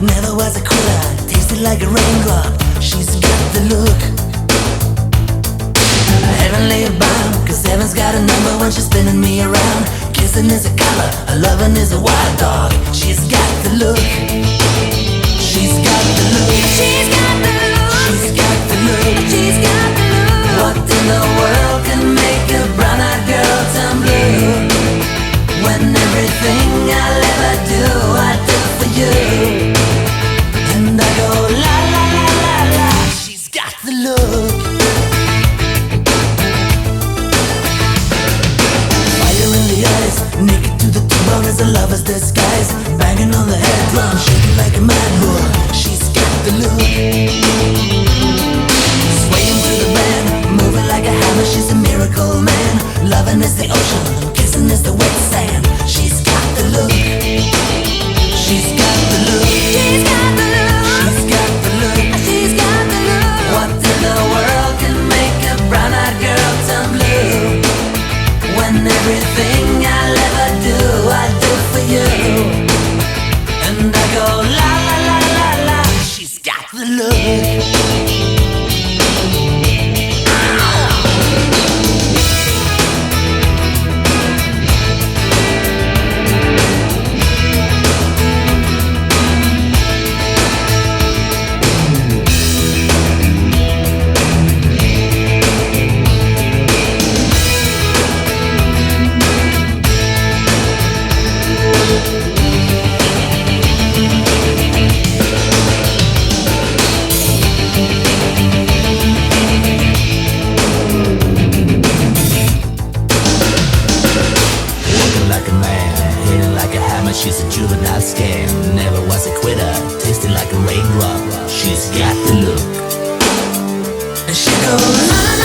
Never was a cooler, tasted like a raindrop. She's got the look. Heavenly bomb, cause heaven's got a number when she's spinning me around. Kissing is a color, her loving is a wild dog. She's got the look. shaking like a. She's got the look. Swaying the band, moving like a hammer. She's a miracle man. Loving is the ocean, kissing is the wet sand. She's got the look. She's got that skin. Never was a quitter, Tasted like a raindrop. She's got the look. And she goes.